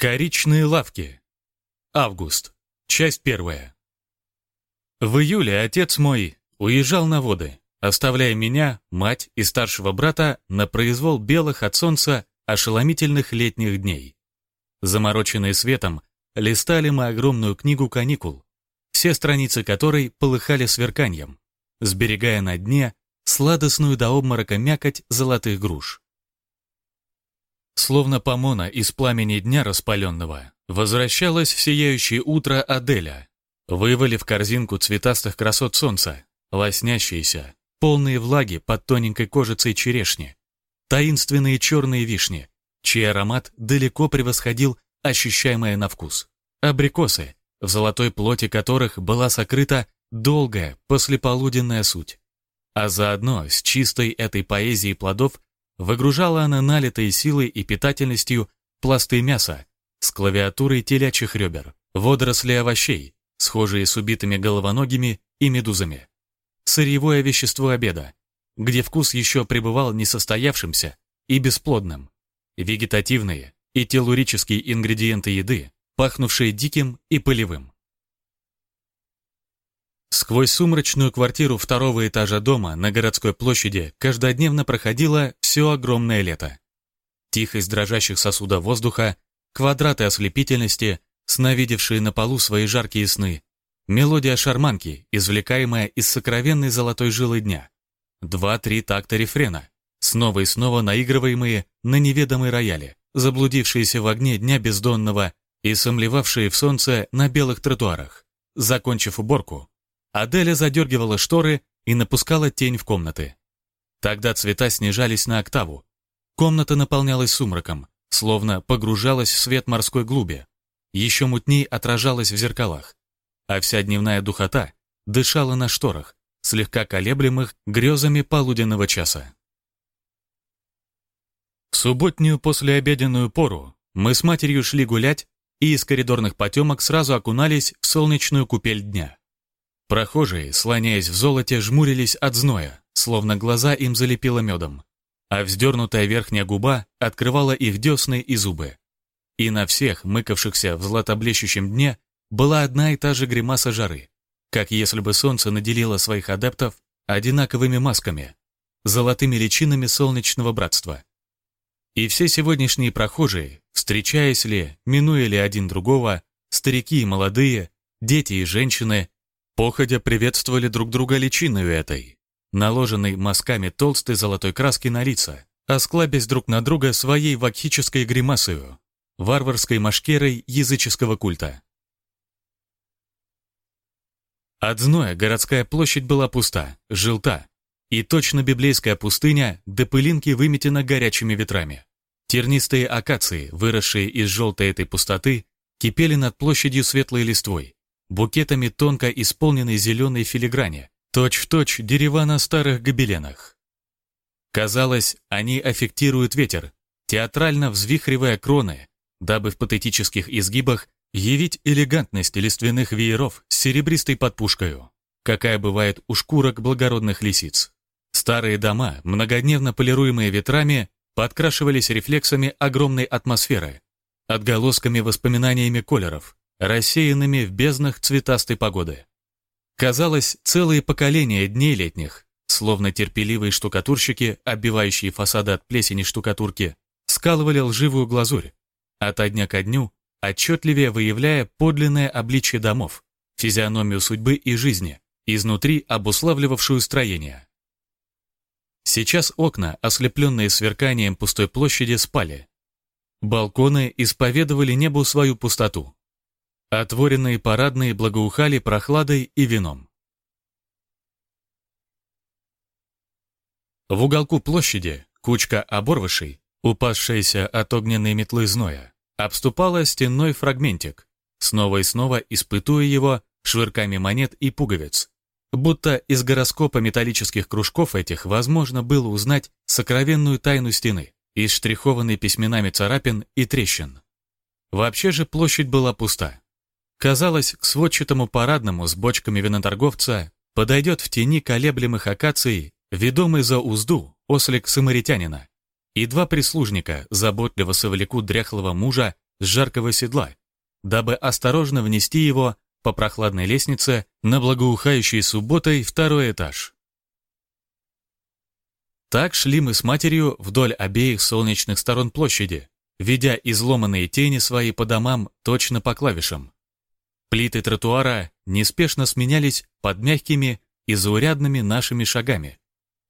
Коричные лавки. Август. Часть первая. В июле отец мой уезжал на воды, оставляя меня, мать и старшего брата на произвол белых от солнца ошеломительных летних дней. Замороченные светом, листали мы огромную книгу каникул, все страницы которой полыхали сверканьем, сберегая на дне сладостную до обморока мякоть золотых груш. Словно помона из пламени дня распаленного, возвращалась в сияющее утро Аделя, вывалив корзинку цветастых красот солнца, лоснящиеся, полные влаги под тоненькой кожицей черешни, таинственные черные вишни, чей аромат далеко превосходил ощущаемое на вкус, абрикосы, в золотой плоти которых была сокрыта долгая послеполуденная суть. А заодно с чистой этой поэзией плодов Выгружала она налитой силой и питательностью пласты мяса с клавиатурой телячьих ребер, водоросли овощей, схожие с убитыми головоногими и медузами. Сырьевое вещество обеда, где вкус еще пребывал несостоявшимся и бесплодным. Вегетативные и телурические ингредиенты еды, пахнувшие диким и пылевым. Сквозь сумрачную квартиру второго этажа дома на городской площади каждодневно проходило все огромное лето. Тихость дрожащих сосудов воздуха, квадраты ослепительности, сновидевшие на полу свои жаркие сны, мелодия шарманки, извлекаемая из сокровенной золотой жилы дня, два-три такта рефрена, снова и снова наигрываемые на неведомой рояле, заблудившиеся в огне дня бездонного и сомлевавшие в солнце на белых тротуарах. Закончив уборку, Аделя задергивала шторы и напускала тень в комнаты. Тогда цвета снижались на октаву. Комната наполнялась сумраком, словно погружалась в свет морской глуби. Еще мутней отражалась в зеркалах. А вся дневная духота дышала на шторах, слегка колеблемых грезами полуденного часа. В субботнюю послеобеденную пору мы с матерью шли гулять и из коридорных потемок сразу окунались в солнечную купель дня. Прохожие, слоняясь в золоте, жмурились от зноя, словно глаза им залепило медом, а вздернутая верхняя губа открывала их десны и зубы. И на всех, мыкавшихся в златоблещущем дне, была одна и та же гримаса жары, как если бы солнце наделило своих адептов одинаковыми масками, золотыми личинами солнечного братства. И все сегодняшние прохожие, встречаясь ли, минуя ли один другого, старики и молодые, дети и женщины, Походя приветствовали друг друга личиною этой, наложенной мазками толстой золотой краски на лица, осклабясь друг на друга своей вакхической гримасою, варварской машкерой языческого культа. От зноя городская площадь была пуста, желта, и точно библейская пустыня до пылинки выметена горячими ветрами. Тернистые акации, выросшие из желтой этой пустоты, кипели над площадью светлой листвой, букетами тонко исполненной зеленой филиграни, точь-в-точь дерева на старых гобеленах. Казалось, они аффектируют ветер, театрально взвихривая кроны, дабы в патетических изгибах явить элегантность лиственных вееров с серебристой подпушкою, какая бывает у шкурок благородных лисиц. Старые дома, многодневно полируемые ветрами, подкрашивались рефлексами огромной атмосферы, отголосками воспоминаниями колеров, рассеянными в безднах цветастой погоды. Казалось, целые поколения дней летних, словно терпеливые штукатурщики, оббивающие фасады от плесени штукатурки, скалывали лживую глазурь, ото дня ко дню отчетливее выявляя подлинное обличие домов, физиономию судьбы и жизни, изнутри обуславливавшую строение. Сейчас окна, ослепленные сверканием пустой площади, спали. Балконы исповедовали небу свою пустоту. Отворенные парадные благоухали прохладой и вином. В уголку площади кучка оборвышей, упасшаяся от огненной метлы зноя, обступала стенной фрагментик, снова и снова испытуя его швырками монет и пуговиц. Будто из гороскопа металлических кружков этих возможно было узнать сокровенную тайну стены, изштрихованной письменами царапин и трещин. Вообще же площадь была пуста. Казалось, к сводчатому парадному с бочками виноторговца подойдет в тени колеблемых акаций, ведомый за узду, ослик самаритянина, и два прислужника заботливо совлекут дряхлого мужа с жаркого седла, дабы осторожно внести его по прохладной лестнице на благоухающий субботой второй этаж. Так шли мы с матерью вдоль обеих солнечных сторон площади, ведя изломанные тени свои по домам точно по клавишам. Плиты тротуара неспешно сменялись под мягкими и заурядными нашими шагами.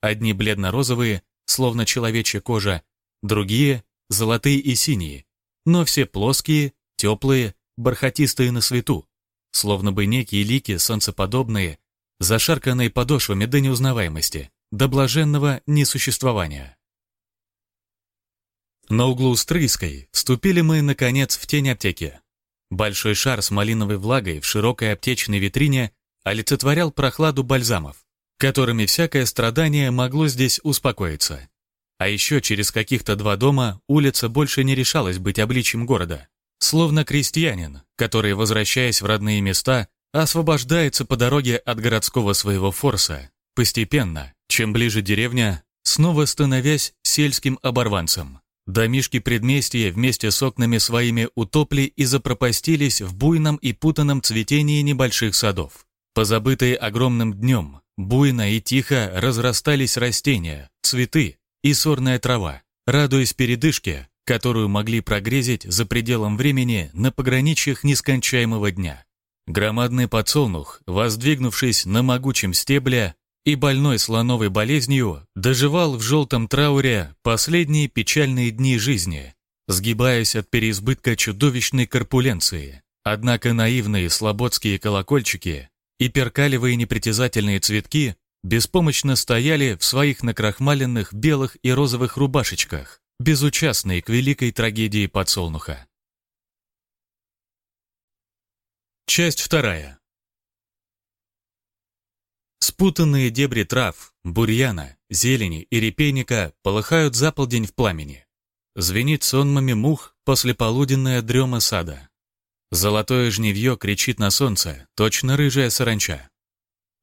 Одни бледно-розовые, словно человечья кожа, другие — золотые и синие, но все плоские, теплые, бархатистые на свету, словно бы некие лики солнцеподобные, зашарканные подошвами до неузнаваемости, до блаженного несуществования. На углу Стрийской вступили мы, наконец, в тень аптеки. Большой шар с малиновой влагой в широкой аптечной витрине олицетворял прохладу бальзамов, которыми всякое страдание могло здесь успокоиться. А еще через каких-то два дома улица больше не решалась быть обличьем города. Словно крестьянин, который, возвращаясь в родные места, освобождается по дороге от городского своего форса, постепенно, чем ближе деревня, снова становясь сельским оборванцем. Домишки предместья вместе с окнами своими утопли и запропастились в буйном и путанном цветении небольших садов. Позабытые огромным днем, буйно и тихо разрастались растения, цветы и сорная трава, радуясь передышке, которую могли прогрезить за пределом времени на пограничьях нескончаемого дня. Громадный подсолнух, воздвигнувшись на могучем стебле и больной слоновой болезнью, доживал в желтом трауре последние печальные дни жизни, сгибаясь от переизбытка чудовищной корпуленции. Однако наивные слободские колокольчики и перкалевые непритязательные цветки беспомощно стояли в своих накрахмаленных белых и розовых рубашечках, безучастные к великой трагедии подсолнуха. Часть вторая. Спутанные дебри трав, бурьяна, зелени и репейника полыхают за полдень в пламени. Звенит сонмами мух послеполуденная дрема сада. Золотое жневье кричит на солнце, точно рыжая саранча.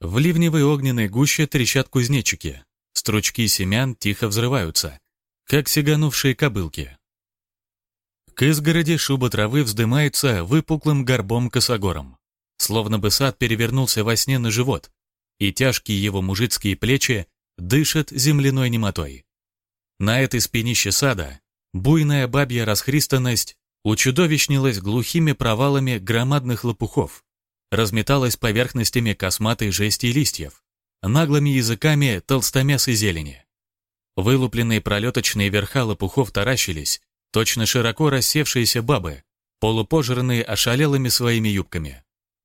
В ливневой огненной гуще трещат кузнечики. Стручки семян тихо взрываются, как сиганувшие кобылки. К изгороди шуба травы вздымается выпуклым горбом косогором. Словно бы сад перевернулся во сне на живот, и тяжкие его мужицкие плечи дышат земляной немотой. На этой спинище сада буйная бабья расхристанность учудовищнилась глухими провалами громадных лопухов, разметалась поверхностями косматой жести листьев, наглыми языками толстомясой зелени. Вылупленные пролеточные верха лопухов таращились, точно широко рассевшиеся бабы, полупожранные ошалелыми своими юбками.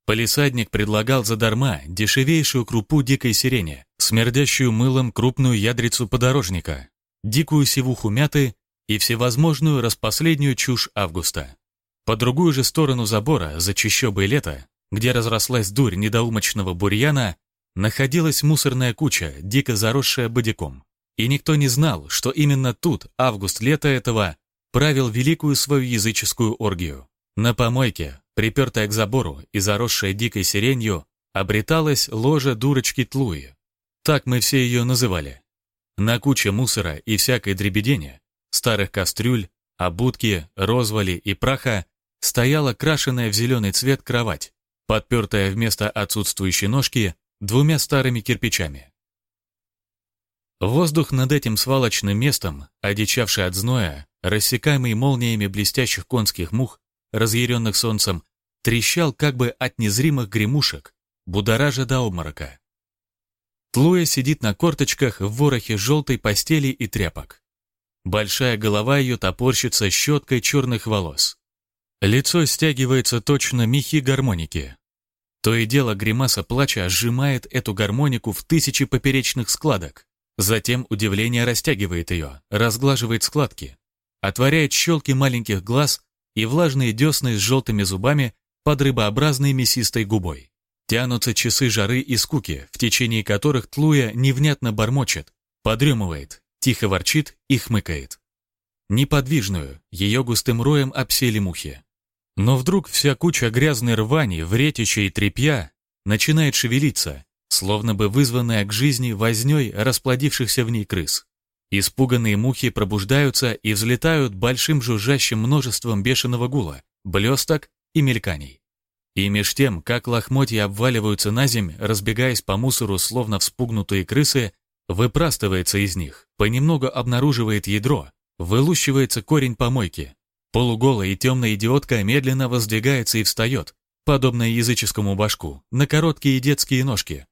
Полисадник предлагал задарма дешевейшую крупу дикой сирени, смердящую мылом крупную ядрицу подорожника, дикую сивуху мяты и всевозможную распоследнюю чушь августа. По другую же сторону забора, за чащобой лета, где разрослась дурь недоумочного бурьяна, находилась мусорная куча, дико заросшая бодяком. И никто не знал, что именно тут август лета этого правил великую свою языческую оргию. На помойке, припертая к забору и заросшая дикой сиренью, обреталась ложа дурочки Тлуи. Так мы все ее называли. На куче мусора и всякой дребедения старых кастрюль, обутки, розвали и праха стояла крашеная в зеленый цвет кровать, подпертая вместо отсутствующей ножки двумя старыми кирпичами. Воздух над этим свалочным местом, одичавший от зноя, рассекаемый молниями блестящих конских мух, разъяренных солнцем, трещал как бы от незримых гремушек, будоража до обморока. Тлуя сидит на корточках в ворохе желтой постели и тряпок. Большая голова ее топорщится щеткой черных волос. Лицо стягивается точно мехи гармоники. То и дело гримаса плача сжимает эту гармонику в тысячи поперечных складок. Затем удивление растягивает ее, разглаживает складки, отворяет щелки маленьких глаз и влажные десны с желтыми зубами под рыбообразной мясистой губой. Тянутся часы жары и скуки, в течение которых Тлуя невнятно бормочет, подремывает, тихо ворчит и хмыкает. Неподвижную, ее густым роем обсели мухи. Но вдруг вся куча грязной рвани, вретища и тряпья начинает шевелиться, словно бы вызванная к жизни вознёй расплодившихся в ней крыс. Испуганные мухи пробуждаются и взлетают большим жужжащим множеством бешеного гула, блесток и мельканий. И меж тем, как лохмотья обваливаются на земь, разбегаясь по мусору, словно вспугнутые крысы, выпрастывается из них, понемногу обнаруживает ядро, вылущивается корень помойки. Полуголая и темная идиотка медленно воздвигается и встает, подобно языческому башку, на короткие детские ножки.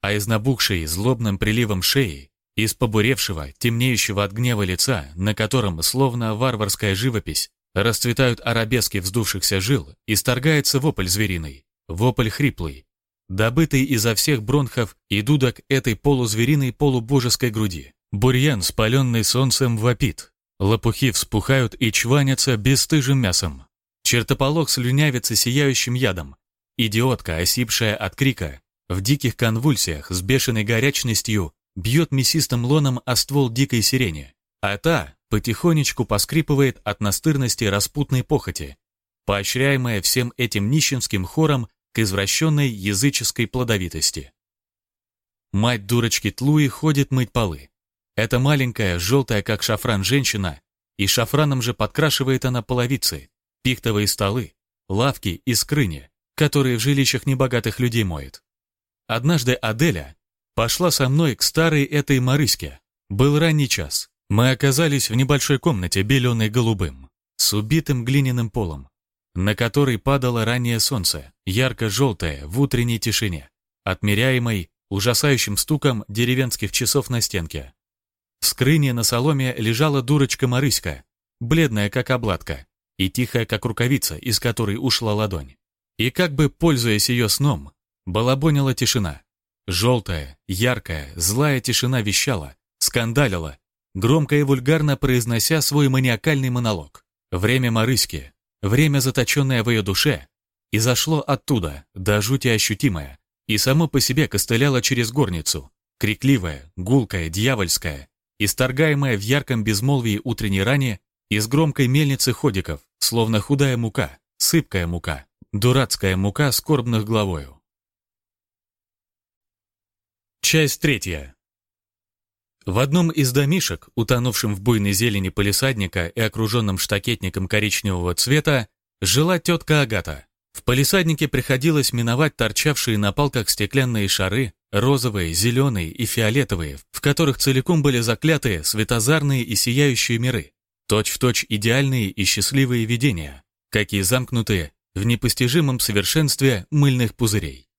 А из набухшей злобным приливом шеи, из побуревшего, темнеющего от гнева лица, на котором, словно варварская живопись, расцветают арабески вздувшихся жил, исторгается вопль звериный, вопль хриплый, добытый изо всех бронхов и дудок этой полузвериной полубожеской груди. Бурьян, спаленный солнцем, вопит. Лопухи вспухают и чванятся бесстыжим мясом. Чертополох слюнявится сияющим ядом. Идиотка, осипшая от крика, в диких конвульсиях с бешеной горячностью бьет мясистым лоном о ствол дикой сирени, а та потихонечку поскрипывает от настырности распутной похоти, поощряемая всем этим нищенским хором к извращенной языческой плодовитости. Мать дурочки Тлуи ходит мыть полы. Это маленькая, желтая, как шафран, женщина, и шафраном же подкрашивает она половицы, пихтовые столы, лавки и скрыни, которые в жилищах небогатых людей моет. Однажды Аделя пошла со мной к старой этой Марыське. Был ранний час. Мы оказались в небольшой комнате, беленой голубым, с убитым глиняным полом, на который падало раннее солнце, ярко-желтое, в утренней тишине, отмеряемой ужасающим стуком деревенских часов на стенке. В скрыне на соломе лежала дурочка Марыська, бледная как обладка и тихая как рукавица, из которой ушла ладонь. И как бы, пользуясь ее сном, балабонила тишина. Желтая, яркая, злая тишина вещала, скандалила, громко и вульгарно произнося свой маниакальный монолог. Время Марыськи, Время, заточенное в ее душе, изошло оттуда, до жути ощутимое, и само по себе костыляло через горницу, крикливое, гулкое, дьявольское, исторгаемое в ярком безмолвии утренней ране из громкой мельницы ходиков, словно худая мука, сыпкая мука, дурацкая мука скорбных главою. Часть третья. В одном из домишек, утонувшем в буйной зелени полисадника и окруженном штакетником коричневого цвета, жила тетка Агата. В полисаднике приходилось миновать торчавшие на палках стеклянные шары, розовые, зеленые и фиолетовые, в которых целиком были закляты светозарные и сияющие миры, точь-в-точь точь идеальные и счастливые видения, какие замкнутые в непостижимом совершенстве мыльных пузырей.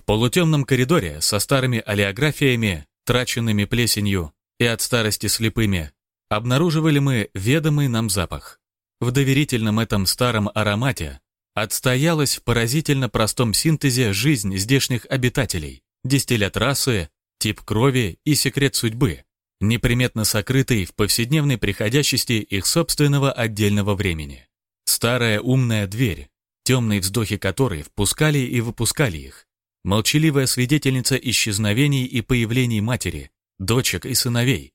В полутемном коридоре со старыми олеографиями, траченными плесенью и от старости слепыми, обнаруживали мы ведомый нам запах. В доверительном этом старом аромате отстоялась в поразительно простом синтезе жизнь здешних обитателей, дистиллят расы, тип крови и секрет судьбы, неприметно сокрытый в повседневной приходящести их собственного отдельного времени. Старая умная дверь, темные вздохи которой впускали и выпускали их, молчаливая свидетельница исчезновений и появлений матери, дочек и сыновей.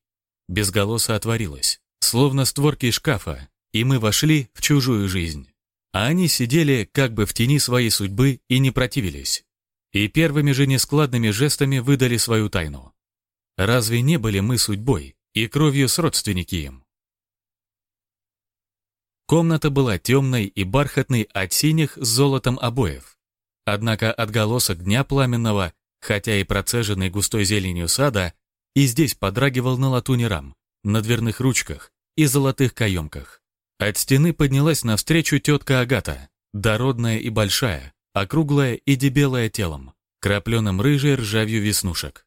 Безголосо отворилась, словно створки шкафа, и мы вошли в чужую жизнь. А они сидели как бы в тени своей судьбы и не противились. И первыми же нескладными жестами выдали свою тайну. Разве не были мы судьбой и кровью с родственники им? Комната была темной и бархатной от синих с золотом обоев. Однако отголосок дня пламенного, хотя и процеженный густой зеленью сада, и здесь подрагивал на латуне рам, на дверных ручках и золотых каемках. От стены поднялась навстречу тетка Агата, дородная и большая, округлая и дебелая телом, крапленым рыжей ржавью веснушек.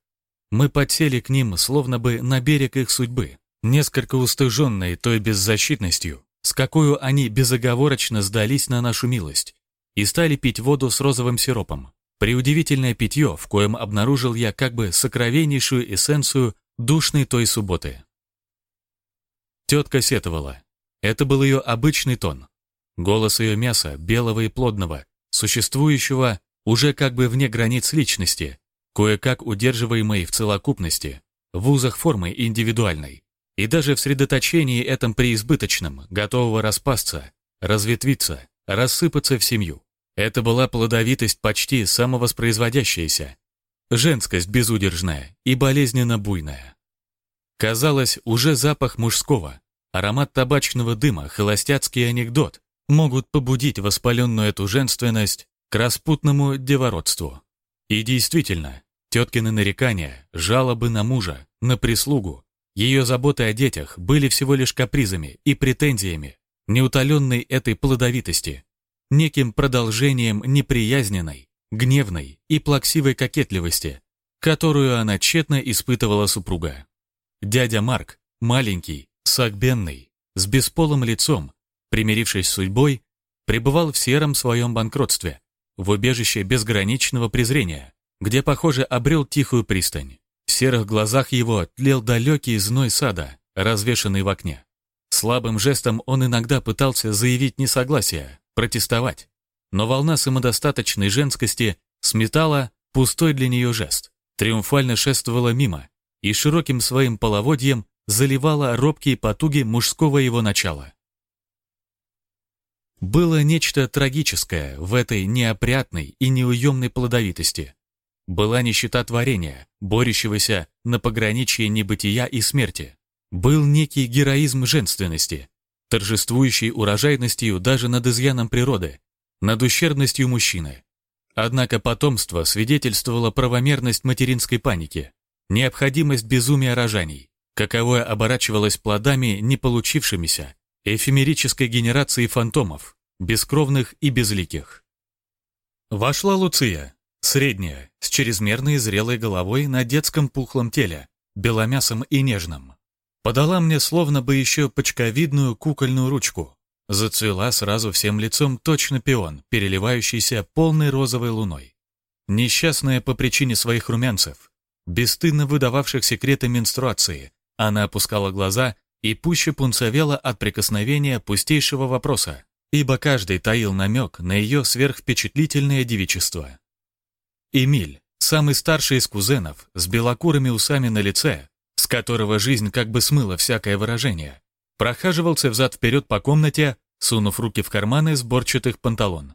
Мы подсели к ним, словно бы на берег их судьбы, несколько устыженные той беззащитностью, с какой они безоговорочно сдались на нашу милость, и стали пить воду с розовым сиропом. Преудивительное питье, в коем обнаружил я как бы сокровеннейшую эссенцию душной той субботы. Тетка сетовала. Это был ее обычный тон. Голос ее мяса, белого и плодного, существующего уже как бы вне границ личности, кое-как удерживаемой в целокупности, в узах формы индивидуальной. И даже в средоточении этом преизбыточном, готового распасться, разветвиться, рассыпаться в семью. Это была плодовитость почти самовоспроизводящаяся. женскость безудержная и болезненно буйная. Казалось, уже запах мужского, аромат табачного дыма, холостяцкий анекдот могут побудить воспаленную эту женственность к распутному девородству. И действительно, теткины нарекания, жалобы на мужа, на прислугу, ее заботы о детях были всего лишь капризами и претензиями, неутоленной этой плодовитости, неким продолжением неприязненной, гневной и плаксивой кокетливости, которую она тщетно испытывала супруга. Дядя Марк, маленький, сагбенный, с бесполым лицом, примирившись с судьбой, пребывал в сером своем банкротстве, в убежище безграничного презрения, где, похоже, обрел тихую пристань. В серых глазах его тлел далекий зной сада, развешанный в окне. Слабым жестом он иногда пытался заявить несогласие, протестовать, но волна самодостаточной женскости сметала пустой для нее жест, триумфально шествовала мимо и широким своим половодьем заливала робкие потуги мужского его начала. Было нечто трагическое в этой неопрятной и неуемной плодовитости. Была нищета творения, борющегося на пограничье небытия и смерти. Был некий героизм женственности, торжествующий урожайностью даже над изъяном природы, над ущербностью мужчины. Однако потомство свидетельствовало правомерность материнской паники, необходимость безумия рожаний, каковое оборачивалось плодами не получившимися, эфемерической генерации фантомов, бескровных и безликих. Вошла Луция, средняя, с чрезмерной зрелой головой на детском пухлом теле, беломясом и нежным. Подала мне словно бы еще почковидную кукольную ручку. Зацвела сразу всем лицом точно пион, переливающийся полной розовой луной. Несчастная по причине своих румянцев, бесстыдно выдававших секреты менструации, она опускала глаза и пуще пунцовела от прикосновения пустейшего вопроса, ибо каждый таил намек на ее сверхвпечатлительное девичество. Эмиль, самый старший из кузенов, с белокурыми усами на лице, с которого жизнь как бы смыла всякое выражение, прохаживался взад-вперед по комнате, сунув руки в карманы сборчатых панталон.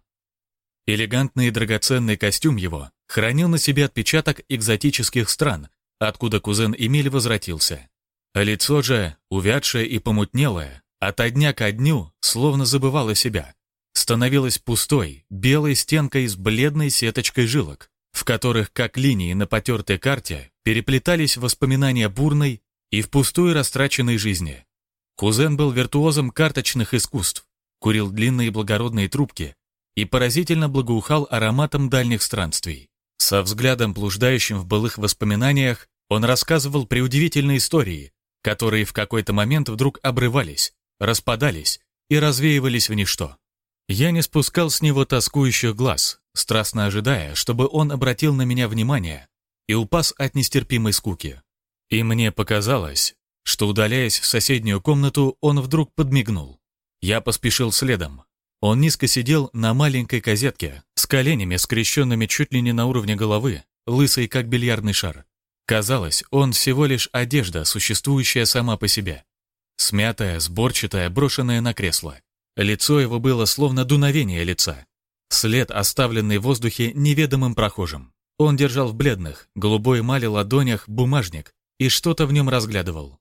Элегантный и драгоценный костюм его хранил на себе отпечаток экзотических стран, откуда кузен Эмиль возвратился. Лицо же, увядшее и помутнелое, ото дня ко дню словно забывало себя, становилось пустой, белой стенкой с бледной сеточкой жилок, в которых, как линии на потертой карте, переплетались воспоминания бурной и впустую растраченной жизни. Кузен был виртуозом карточных искусств, курил длинные благородные трубки и поразительно благоухал ароматом дальних странствий. Со взглядом, блуждающим в былых воспоминаниях, он рассказывал преудивительные истории, которые в какой-то момент вдруг обрывались, распадались и развеивались в ничто. Я не спускал с него тоскующих глаз, страстно ожидая, чтобы он обратил на меня внимание и упас от нестерпимой скуки. И мне показалось, что, удаляясь в соседнюю комнату, он вдруг подмигнул. Я поспешил следом. Он низко сидел на маленькой козетке, с коленями, скрещенными чуть ли не на уровне головы, лысый, как бильярдный шар. Казалось, он всего лишь одежда, существующая сама по себе. Смятая, сборчатая, брошенная на кресло. Лицо его было словно дуновение лица. След, оставленный в воздухе неведомым прохожим. Он держал в бледных, голубой эмали ладонях бумажник и что-то в нем разглядывал.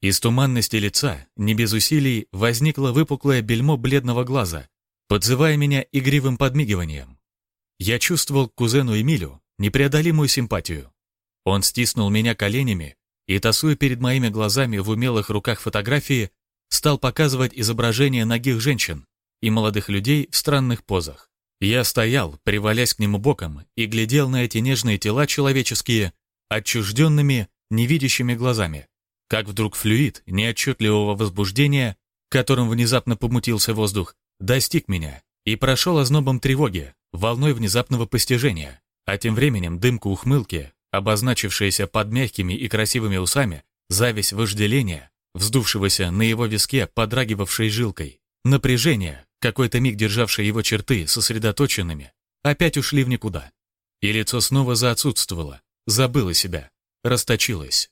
Из туманности лица, не без усилий, возникло выпуклое бельмо бледного глаза, подзывая меня игривым подмигиванием. Я чувствовал кузену Эмилю непреодолимую симпатию. Он стиснул меня коленями и, тасуя перед моими глазами в умелых руках фотографии, стал показывать изображения ногих женщин и молодых людей в странных позах. Я стоял, привалясь к нему боком, и глядел на эти нежные тела человеческие, отчужденными, невидящими глазами. Как вдруг флюид неотчетливого возбуждения, которым внезапно помутился воздух, достиг меня и прошел ознобом тревоги, волной внезапного постижения. А тем временем дымка ухмылки, обозначившаяся под мягкими и красивыми усами, зависть вожделения, вздувшегося на его виске подрагивавшей жилкой, напряжение, какой-то миг державшее его черты сосредоточенными, опять ушли в никуда. И лицо снова заотсутствовало, забыло себя, расточилось.